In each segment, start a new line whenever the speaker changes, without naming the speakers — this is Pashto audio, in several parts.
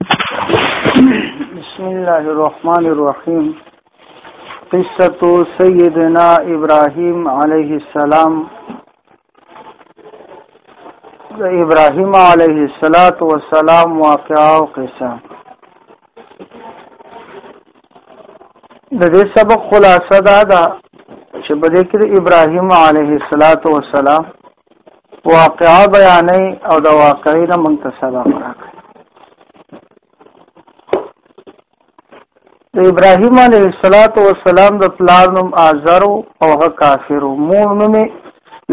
بسم الله الرحمن الرحیم قصه سیدنا ابراهیم علیه السلام د ابراهیم علیه الصلاۃ والسلام واقعا او قصه د دې سبق خلاصه دا ده چې په دې کې ابراهیم علیه السلام واقعا بیانې او د واقعې نه مونږ ته سبق راکړي د ابراهیم علیه الصلاۃ والسلام د پلار نوم آزر او هغه کافر مور نوم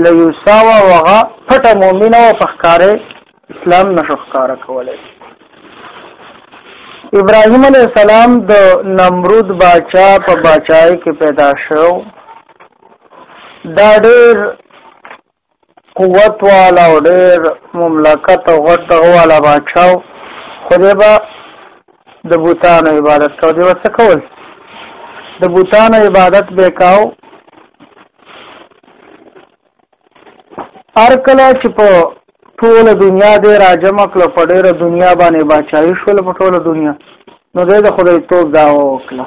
لیوسا او هغه پټه مؤمنه او فخکارې اسلام نشو ښکارا کولای ابراهيم عليه السلام د نمرود باچا په باچای کې پیدا شو دا ډېر قوت والا او ډېر مملکت او غټ والا باچا خو دې با د بوتانو عبادت کو دې وڅ کول د بوتانو عبادت به کاو هر کله چې په ټوله دنیا دې راجم کړ په ډېره دنیا باندې بچای شول په ټوله دنیا نو دې د خدای توب دا وکړه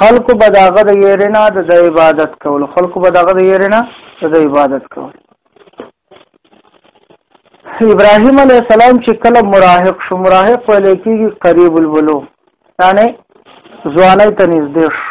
خلکو به داغه د یرینا د عبادت کول خلکو به داغه د یرینا د عبادت کول ابراهيم عليه السلام چې کله مراهق شو مراهق ولې کېږي قریب البلوغ یعنی ځواني ته نږدې شو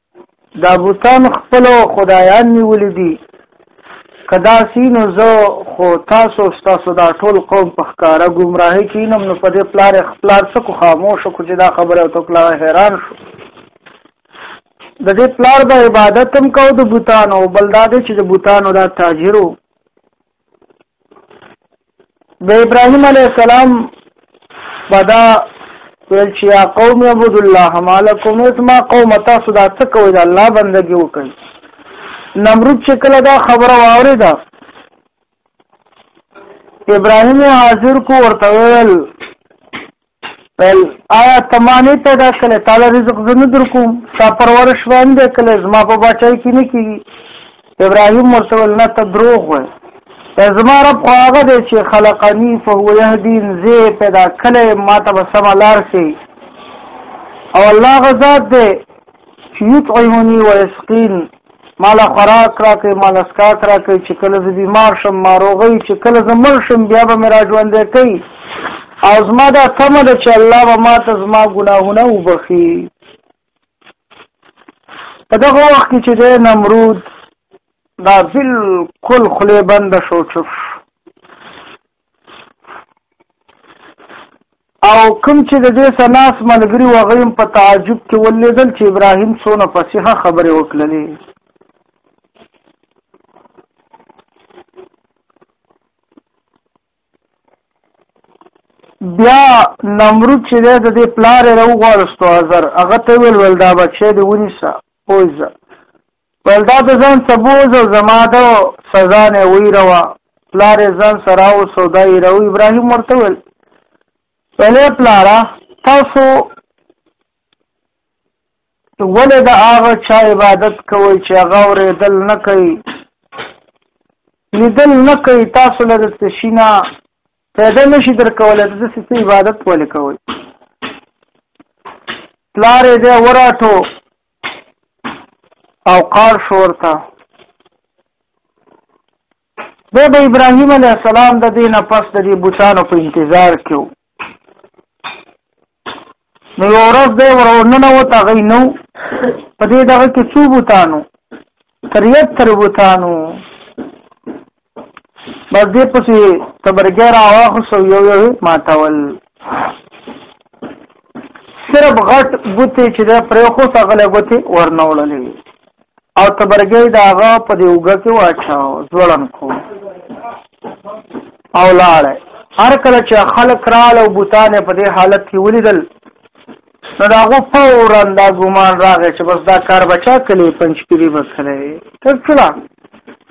دا بوتان خپل خدایان نیولې دي کدا سینو زه خو تاسو تاسو دا ټول قوم په ښکارا گمراهی کینم نو په دې پلار خپلار څه کو خاموش کو چې دا خبره تو کلا حیران شو د دې پلار د عبادت هم کو د بوتانو بل دا دې چې د بوتانو دا تاجرو د ابراهيم عليه السلام بدا ویل چې یا قوم عبد الله مالکم اسما قوم تاسو دا څه کوئ دا الله بندگی وکړئ نمرود چې کله دا خبره واورې ده ابراهيم حاضر کو ورته ویل بل آیا تمانه ته دا کله تعالی رزق زنه در کوم ستا پرورش باندې کله زما په بچای کې نه کیږي ابراهیم ورته نه ته دروغ وای دا زما رب خو هغه دی چې خلقنی فهو يهدين زه پیدا کله ما ته سم لار شي او الله غزاد دی چې یطعمنی ويسقين مالا خوراک راکې مالا سکاک راکې چې کله زه بیمار شم ماروغی چې کله زه مړ شم بیا به مې را ژوندې کوي او زما دا تمه ده چې الله به ما ته زما ګناهونه وبخي په دغه وخت کې چې د نمرود دا بالکل خلی بند شو چوف او کوم چې د دې سناس ملګری وغیم په تعجب کې ولیدل چې ابراهیم څونه فصیحه خبره وکړلې بیا نمرود چې د دې پلار راو غوړستو ازر هغه ته ویل ول دا بچی دی ونیسه پوزه ویل دا د ځان سبوز او زما د سزا نه ویره وه پلار یې ځان سره او سودا یې راو ابراهیم ورته ویل ویلې پلاره تاسو ولې د هغه چا عبادت کوئ چې هغه اورېدل نه کوي لیدل نه کوي تاسو له د څه شي نه پیدا نه شي در کولی د څه عبادت ولې کوئ پلار یې دی وراټو او قار شور ته د د ابراهیم علی السلام د دینه پس د دې بوتانو په انتظار کې وو نو یو ورځ دی وروننه و تا غي نو په دې دغه کې څو بوتانو تر یو تر بوتانو بس دې پسې تبرګې را واخسو یو یو ماتول صرف غټ ګوتې چې دا پرې خو سغله ګوتې ورنوړلې او تبرګې دا هغه په دې وګه کې واچاو ځوړن کو او لاړ هر کله چې خلک رااله او بوتانه په دې حالت کې ولیدل نو د هغو فورا دا ګمان راغی چې بس دا کار به چا کړی پنجپیري به کړی ټیک شو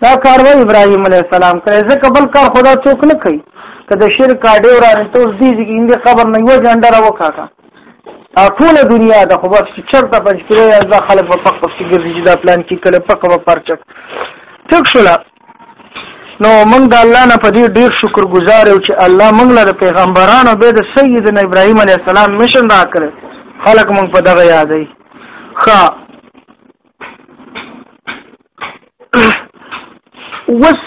دا کار به ابراهیم علیه السلام کړی ځکه بل کار خدا څوک نه کوي که د شرک کاډې ورانې ته اوس دي چې هندي قبر نه یوه جنډه راوکاکه او ټوله دنیا د خو بس چېرته پنجپیري دا خلک به پخ پسې ګرځي چې دا پلان کې کړی پخه به پرچک ټیک شوله نو موږ د الله نه په دې ډیر شکر گزار یو چې الله موږ له پیغمبرانو به د سیدنا ابراهیم علی السلام مشن راکړ خلک موږ په دغه یادې ښا وس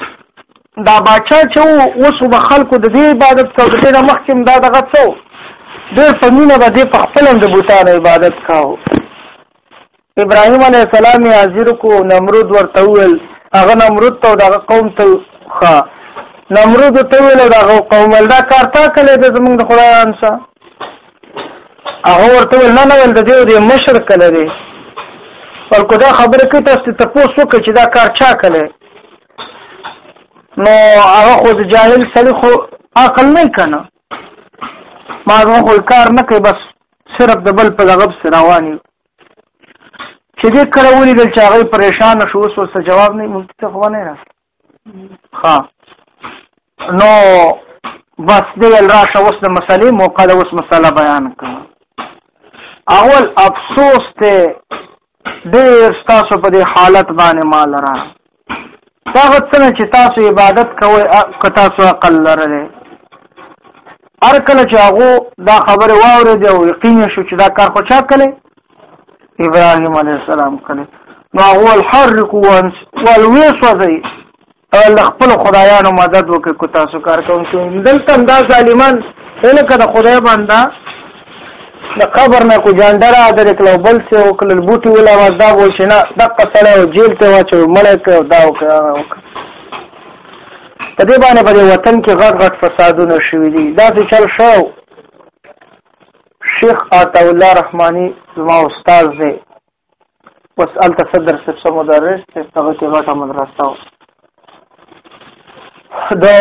دا باچا چې اوس به خلکو د دې عبادت کوي چې نه مخکې دا دغه څو ډېر په مینه به دې په خپل د بوتانو عبادت کاو ابراهيم عليه السلام یې حاضر کو نمرود ورته وویل هغه نمرود ته دغه قوم ته ښه نمرود ته ویل دغه قوم دا کار تا کړی د زمونږ د خدای انسا هغه ورته ویل نه نه ول د دې د مشر کړی دی ورکو دا خبره کوي تاسو ته پوه شو چې دا کار چا کړی نو هغه خو د جاهل سړي خو عقل نه کنه ما زه خو کار نه کوي بس صرف د بل په غب سره رواني چې دې کړه ولیدل چې هغه پریشان شو اوس ورته جواب نه مونږ ته خو نه راځي ها نو بس دې راشه اوس د مسلې موقع د اوس مسله بیان کړه اول افسوس ته ډېر ستاسو په دې حالت باندې مال را دا غوښتنه چې تاسو عبادت کوئ که تاسو عقل لرئ هر کله چې هغه دا خبره واورې دی او یقین شو چې دا کار خو چا کړي ابراهيم عليه السلام کړي نو هو الحرق وانس والوسوي ول خپل خدایانو مدد وکړي کو تاسو کار کوم چې دلته دا ظالمان هله کده خدای باندې د قبر نه کو جانډه را در کړو بل څه وکړل بوټي ولا واز دا بول شنه دقه سره او جیل ته واچو مړه ک دا وکړ په دې باندې په وطن کې غټ غټ فسادونه شوې دي دا څه چل شو شیخ عطا الله رحماني زما استاد دی بس الته صدر صاحب سم مدرس ته هغه کې غټه مدرسه و دا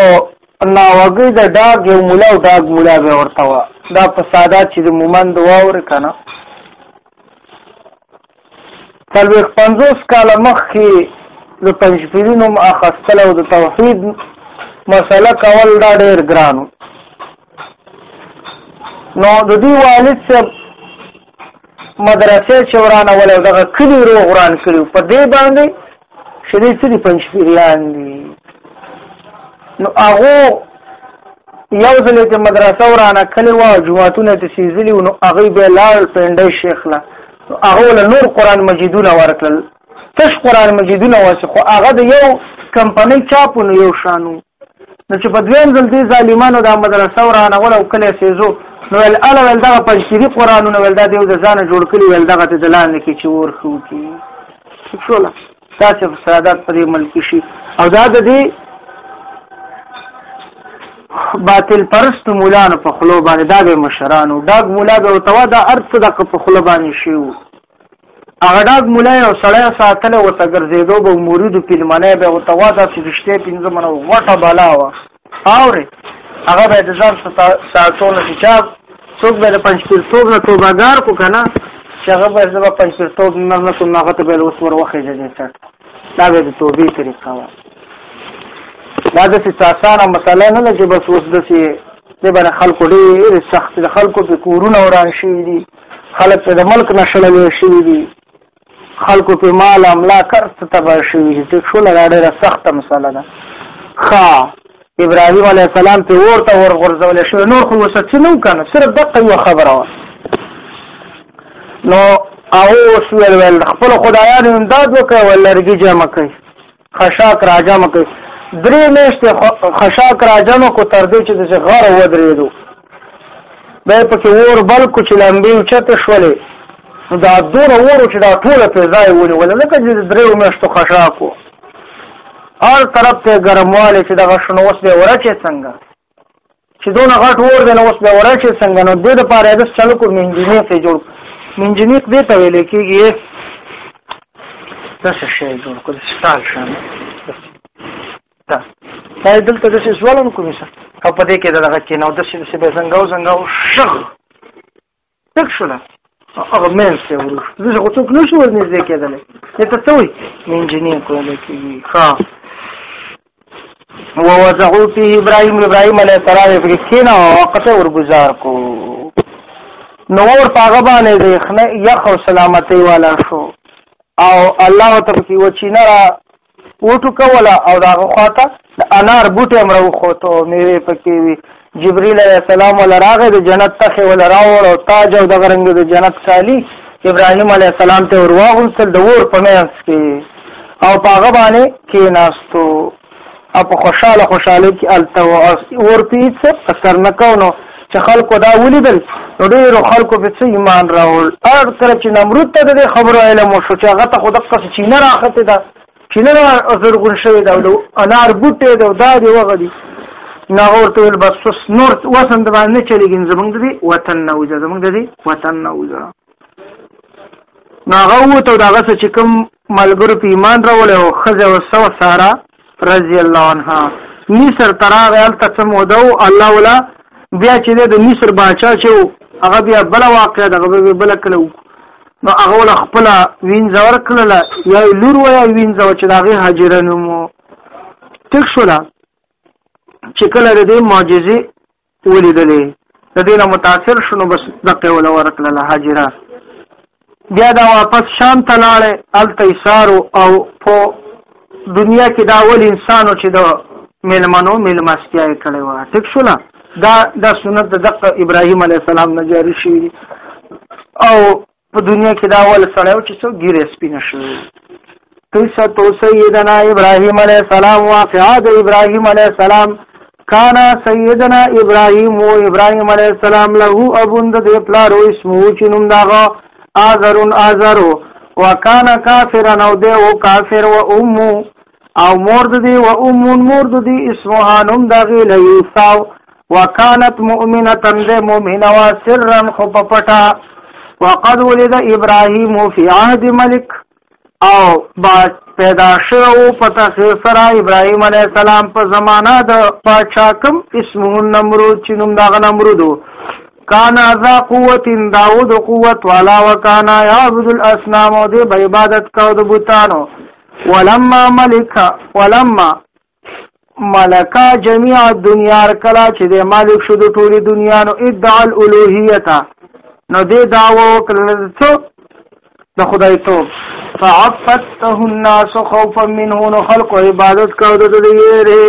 نا وګي دا داګ یو مولا او داګ مولا به ورته وا دا په ساده چې د مومند واور کنه څلوېښت پنځوس کاله مخکې د پنجپیري نوم اخیستل او د توحید مسله کول دا ډېر ګران نو د دې والد صاحب مدرسې چې ورانول او دغه کلی روغ وران کړي په دې باندې چې دې څه دي پنځپیریان دي نو هغه یو ځل چې مدرسه ورانه کړي و جمعهتونه ته سیزلی نو هغه به لال پنده شیخ لا هغه له نور قران مجیدونه ورکړل تش قران مجیدونه واسه خو هغه د یو کمپنۍ چاپونو یو شانو نو چې په دویم ځل دې ظالمانو دا مدرسه ورانه ول او کله سيزو نو ول ال ول دغه پنځيري قرانونه ول دا دیو د ځان جوړ کړي ول دغه ته دلان کې چې ور خو کی شکرله تاسو فسادات پر ملک شي او دا د دې باطل پرست مولانو په خلو باندې دا د مشرانو دا مولا به توا دا ارث د په خلو باندې شي هغه ډاګ مولا یو سړی ساتلی و ته ګرځېدو به مریدو پیلمنی به ورته وا داسې رښتیا پنځه منه غوټه بلا وه اورې هغه به یې د ځان ساتو نه چې چا څوک به یې د پنجپیرتوب نه توبهګار کړو که نه چې هغه به زه به پنجپیرتوب نه نه کړم هغه ته به یې اوس ور وخېږه دې څټ دا به یې د توبې طریقه وه دا داسې څه اسانه مسله نه ده چې بس اوس داسې دې باندې خلکو ډېرې سختې د خلکو پې کورونه وران شوي دي خلک په د ملک نه شړلې شوي دي خلکو په مال املاک هر څه تباه شوي دي ټیک شو لږه ډېره سخته مسله ده ښه ابراهیم علیه السلام په اور ته ورغورځول شوی نور خو ورسره څه نه وکړه صرف دقه یوه خبره وه نو هغه اوس ویل خپل خدایانو امداد وکړه ولرګي جمع کړئ خشاک راجم کې درې میاشتې خشاک راجم کو تر دې چې د غر ودرېدو به پکې ور بل کو چې لمبې چته شولې دا دور ورو چې دا ټول په ځای ونی ول لکه چې درې میاشتو خشاکو هر طرف ته ګرمواله چې د غشنو وسله ورچې څنګه چې دونه غټ ور دی نو اوس به ورای شي څنګه نو دې د پاره د چلو کو منجنیق یې جوړ منجنیق دې ته ویل کېږي تاسو شي جوړ کو د سټال شان دا دا دلته د سوالونو کوم څه او په دې کې دغه کې نو د سې به څنګه او څنګه شغل تک شوله هغه مېز ته ورو شو زه خو څوک نه شو ورنږدې کېدلی دې ته څه وایي انجینر کولی کېږي ښه ووضعو فی ابراهیم ابراهیم علیه السلام یې پکې کېنه وقته ورګزار کو نو اور په هغه باندې د یخ او سلامتۍ والا شو او الله ته پکې وچینه را وټوکوله او داغه خواته د انار بوټي هم راوخوتو میوې پکې وي جبريل عليه السلام ول راغې د جنت تخې ول راوړ او تاج او د غرنګ د جنت کالی ابراهيم عليه السلام ته ورواغوسل د ور په مینس کې او پاغه باندې کې ناستو او په خوشاله خوشاله کې الته او ور پیڅ اثر نکونو چې خلکو دا ولیدل نو ډېرو خلکو په څه ایمان راوړ هر کله چې نمرود ته د خبرو علم وشو چې هغه ته خو دقه چینه راخته ده چینه زرغون شوی ده او انار بوټی ده او دا دی وغه دی نه ورته ویل بس اوس نور وسن د باندې چلیږي زمونږ دی وطن نه وځه زمونږ دی وطن نه وځه ناغه وته داغه چې کوم ملګرو په ایمان راوړی او ښځه او سوه ساره رضی الله عنها مصر ته راغی هلته څه موده و الله ولا بیا چې دی د مصر باچا چې و هغه بیا بله واقعه د هغه به بله کله وکړو نو هغه ولا خپله وینځه ورکړله یا یې لور وه یا یې وینځه وه چې د هغې هاجره نوم و ټیک شوله چې کله د دې معجزې ولیدلې د دې نه متاثر شونو بس دقه ولا ورکړه هاجره بیا دا واپس شام ته لاړې الته ایثارو او په دنیا کې دا ول انسانو چې د ملمنو ملمستیا یې کړې و ټیک شو نه دا د سنت د دقه ابراهیم علی السلام نه جاری شي او په دنیا کې دا ول سړیو چې څو ګیره سپینه شو قصه تو سیدنا ابراهیم علیه السلام واقعا د ابراهیم علیه السلام کان سیدنا ابراهیم او ابراهیم علیه السلام له ابوند د پلار او اسمو چې نوم داغه آذرون آذرو وکانا کافرن او دی او کافر و امو او مور د دې و ام مور د دې اسمها نوم د غي ليسا وکانت مؤمنه د مؤمنه وا سرا خو په پټا وقد ولد ابراهيم في عهد ملك او با پیدا شو په تخیر سره ابراهيم عليه السلام په زمانہ د پاچا کم اسمه نمرود چې نوم دا نمرود کان ذا قوت داود قوت والا وکانا يعبد الاصنام او د عبادت کو د بوتانو ولما ملک ولما ملکا جميع الدنيا کلا چې د مالک شو د ټولي دنیا نو ادعا الالوهیت نو دې داوا وکړل څو د خدای تو فعفته الناس خوفا منه نو خلق عبادت کاوه د دې یې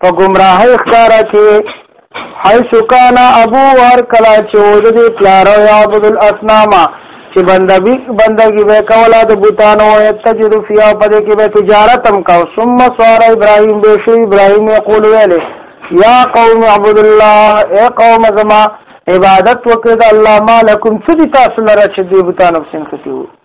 په گمراهی ښکارا کې حيث كان ابو ور کلا چود دي پلار او عبد الاصنام چې بندګي بندګي به کولا د بوتانو او تجد فيا په دې کې به تجارت هم کاو ثم صار ابراهيم به شي ابراهيم يقول ویله یا قوم عبد الله اے قوم زما عبادت وکړه الله مالکم څه دي تاسو لره چې دې بوتانو سین کتیو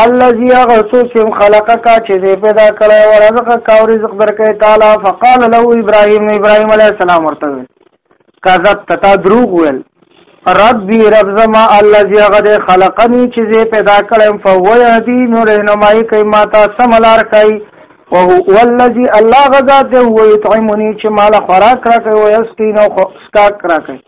الذي غسو سم خلق کا چې دې پیدا کړی او رزق کا او رزق درکې تعالی فقال له ابراهيم ابراهيم عليه السلام ورته کذب تتا دروغ ویل ربي رب زما الذي غد خلقني چې دې پیدا کړم فهو يهدي نو رهنمایي کوي ما ته سملار کوي او هو الذي الله غذا ته هو يطعمني چې مال خوراک راکوي او يسقينه خوراک راکوي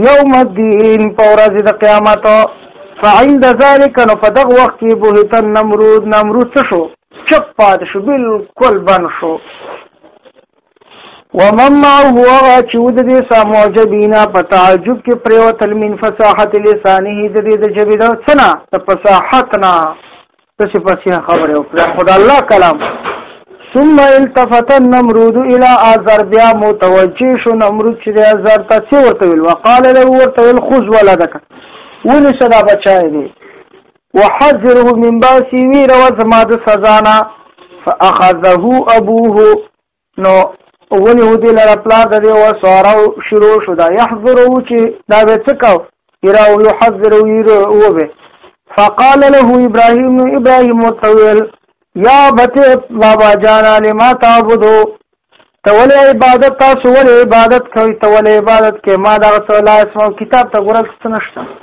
یوم الدین په ورځ د قیامت فعند ذلک نو په دغه وخت کې بهت نمرود نمرود څه شو چپ پات شو بالکل بن شو ومن معه هغه چې ود دې ساموجبینا په تعجب کې پریوتل من فصاحت لسانه دې د جبې د څنا د فصاحتنا تاسو پسې خبره وکړه خدای الله کلام ثم التفت النمرود الى ازر بیا متوجه شو نمرود چې د ازر ته څه ورته ویل وقال له ورته ویل خذ ولدك ولې صدا بچای دی وحذره من باسی ویره زما د سزانا فاخذه ابوه نو ونی هودی لره پلار د دې او سوارو شروع شو دا يحذرو چې دا به څه کاو یرا او يحذرو ير او به فقال له ابراهيم نو ابراهيم وتويل يا بته بابا جانا لما تعبدو تول عبادت تاسو ول عبادت کوي تول عبادت کې ما دا څه لا اسمو کتاب ته ګورل څه نشته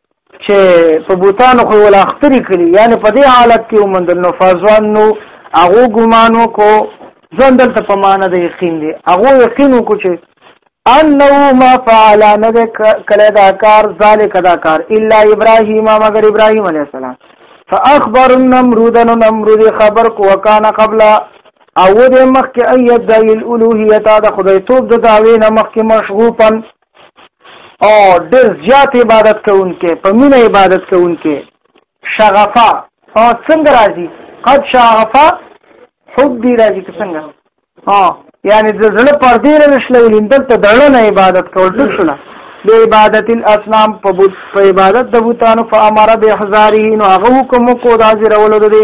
چې په بوتانو خو ولا اختری کړی یعنی په دې حالت کې ومندل نو فازوان نو هغه ګمانو کو ځان دلته په معنا د یقین دی هغه یقین کو چې انه ما فعل نه کله دا کار ذالک دا کار الا ابراهیم مگر ابراهیم علی السلام فاخبر النمرود نمرود خبر کو وکانا قبل او د مخک ایت د الوهیت د خدای توب د داوی نه مخک مشغوفن او ډېر زیات عبادت کوونکې په مینه عبادت کوونکې شغفا او څنګه راځي قد شغفا حب دی راځي که څنګه ها یعنی د زړه پر دې رښلولې دلته دړه نه عبادت کول ټول شونه د عبادت الاسلام په عبادت د بوتانو فامر به احزارین او هغه حکم کو د حاضرولو د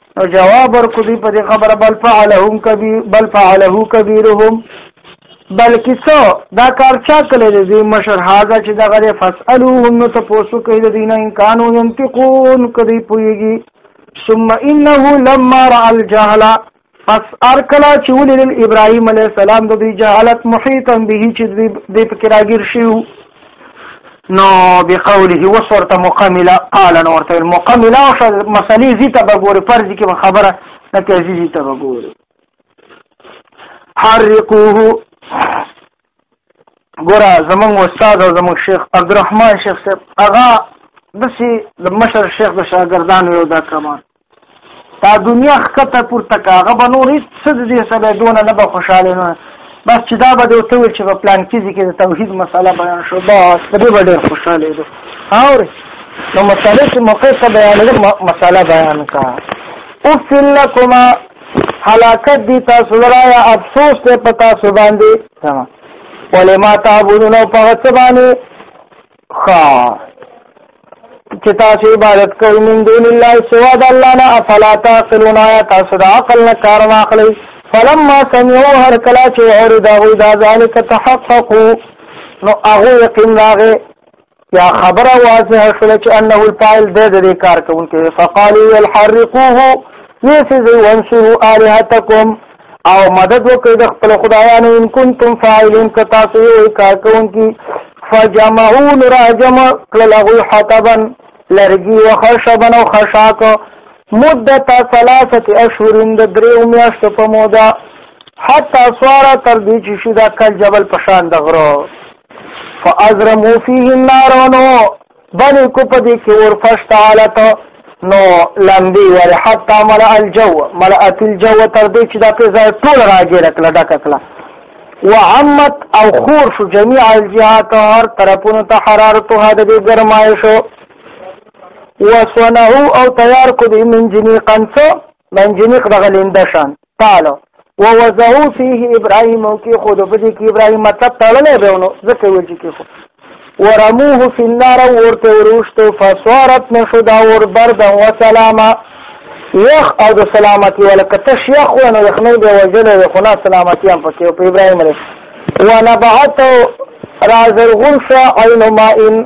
او جواب ورکو دی په دې خبره بل فعلهم کبیر بل فعله کبیرهم بلکې څو دا کار چا کړی دی دې مشر هاذا چې دا غره فسالوهم نو تاسو کوي د دینه ان کانو ينتقون کدی پويږي ثم انه لما را الجهل پس ارکلا چې ولې ابراهيم عليه السلام د دې جهالت محيطا به چې دې فکر راګیر شي نو بقوله وسورته مکمله قال نو ورته مکمله او مسلې زیته بګوري فرض کې خبره نه کوي زیته بګوري حرقوه ګوره زمون استاد او زمون شیخ عبدالرحمن شیخ صاحب هغه دسی د مشر شیخ د شاګردانو یو دا کمان دا دنیا ښکته پورته که هغه به نور هېڅ څه د دې سره دونه نه به خوشحاله نه بس چې دا به دې ورته وویل چې په پلان کې ځي کې د توحید مسله بیان شو بس په دې به ډېر خوشحالېدو اورې نو مسله چې موقع ته بیانېده مسله بیان کا اوف لکما هلاکت دي تاسو لرا یا افسوس ته پتا سو باندې ولې ما تعبدون او په څه باندې خا چې تاسو عبادت کوئ من دون الله سوا د الله نه افلا تعقلون آیا تاسو د عقل نه کار واخلئ فلما سمعوا هر کلا چې اور دا وی دا ذالک تحققوا نو هغه یقین راغې یا خبره واضح شول چې انه الفاعل د دې کار کوونکی فقالوا الحرقوه یسذ وانصروا الهتکم او مدد وکړي د خپل خدایانو ان کنتم فاعلین که تاسو یو کار کوونکی فجمعو نراجم کړل هغوی حطبا لرګي و خشبا او خشاک مدت ثلاثه اشهر د دریو میاشتو په موده حتی سوارا تر دې چې شي دا کل جبل پشان د غره فازرمو فيه النار نو بلې کو په دې کې اور فشت حالت نو لمبي ور حتی ملأ الجو ملأت الجو تر دې چې دا په ځای ټول راګیر کړه ډک کړه وعمت او خور شو جميع الجهات هر طرفونو ته حرارت هد دې ګرمای شو وصنعوا او تیار کو دې من جنی قنصو من جنی دغه لنده شان قال ووزعو فيه ابراهيم او کې خود په دې کې ابراهيم مطلب تړلې به نو ځکه ویل چې کې خو ورموه في النار ورته ورشتو فصارت نشدا ور برد و سلاما یخ او د سلامتی ولکه تش یخ و نو یخنی به وجل و خنا سلامتی هم پکې په ابراهيم عليه ونبعته رازرغون شا عين مائن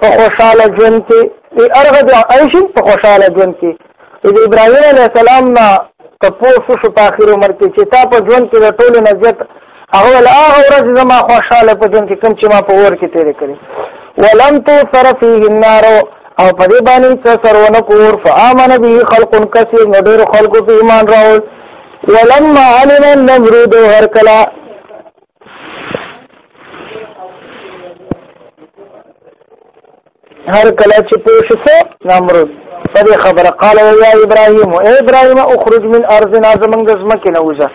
په خوشاله ژوند کې دی ارغه د عیش په خوشاله ژوند کې د ابراهیم علی السلام نه تاسو شو په اخر عمر کې چې تا په ژوند کې د ټولو نزیت هغه ول هغه ورځ زما خوشاله په ژوند کې کم چې ما په ور کې تیر کړی ولم تو سر فيه النار او په دې باندې څه سرونه کور فامن به خلق کثیر نو ډېر خلکو په ایمان راول ولما علم النمرود هر کلا هر کله چې پوه شو نمرود په دې خبره قال یا ابراهیم او ابراهیم اخرج من ارضنا زمنګ زمکه نه وځه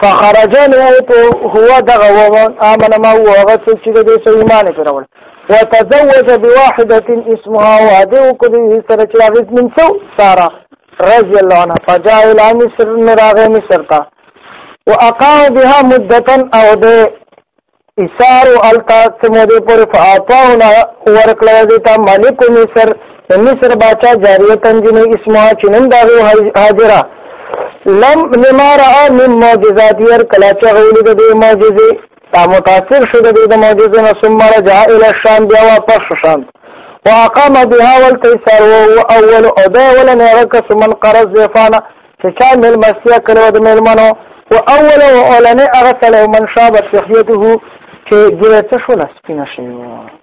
فخرج نه ته هو دغه و امن ما هو هغه چې د دې ایمان پر وړ وتزوج بواحده اسمها وعده وکړي سره چې راغیت من سو سارا رضی الله عنها فجاء الى مصر نراغه مصر ته واقام بها مدتا او د ایثار او التا سمو دې پر فاطاونا ورکړه دې ته ملک مصر مصر باچا جاریه تنجنه اسمه چنن دا حاضره لم لما را من معجزات ير کلا چغولې د دې معجزې تا متاثر شو د دې معجزې نه ثم رجع الى الشام بیا واپس شام واقام بها والتيسر واول او دا ولا نه رکس من قرض زفانا چې چا مېلمستیا کړې وه د مېلمنو و اول و اولنې هغه سړی من شابت لحیته چې ګیره څه شوله سپینه شوې وه